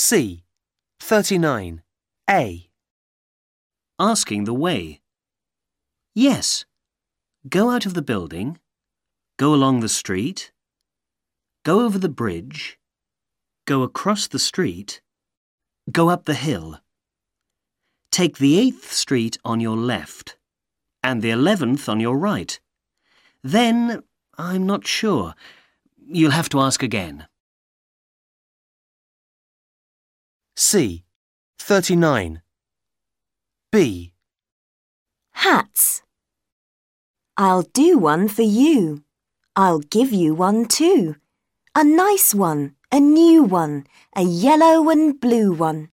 C. 39. A. Asking the way. Yes. Go out of the building. Go along the street. Go over the bridge. Go across the street. Go up the hill. Take the 8th street on your left and the 11th on your right. Then, I'm not sure. You'll have to ask again. C. 39. B. Hats. I'll do one for you. I'll give you one too. A nice one, a new one, a yellow and blue one.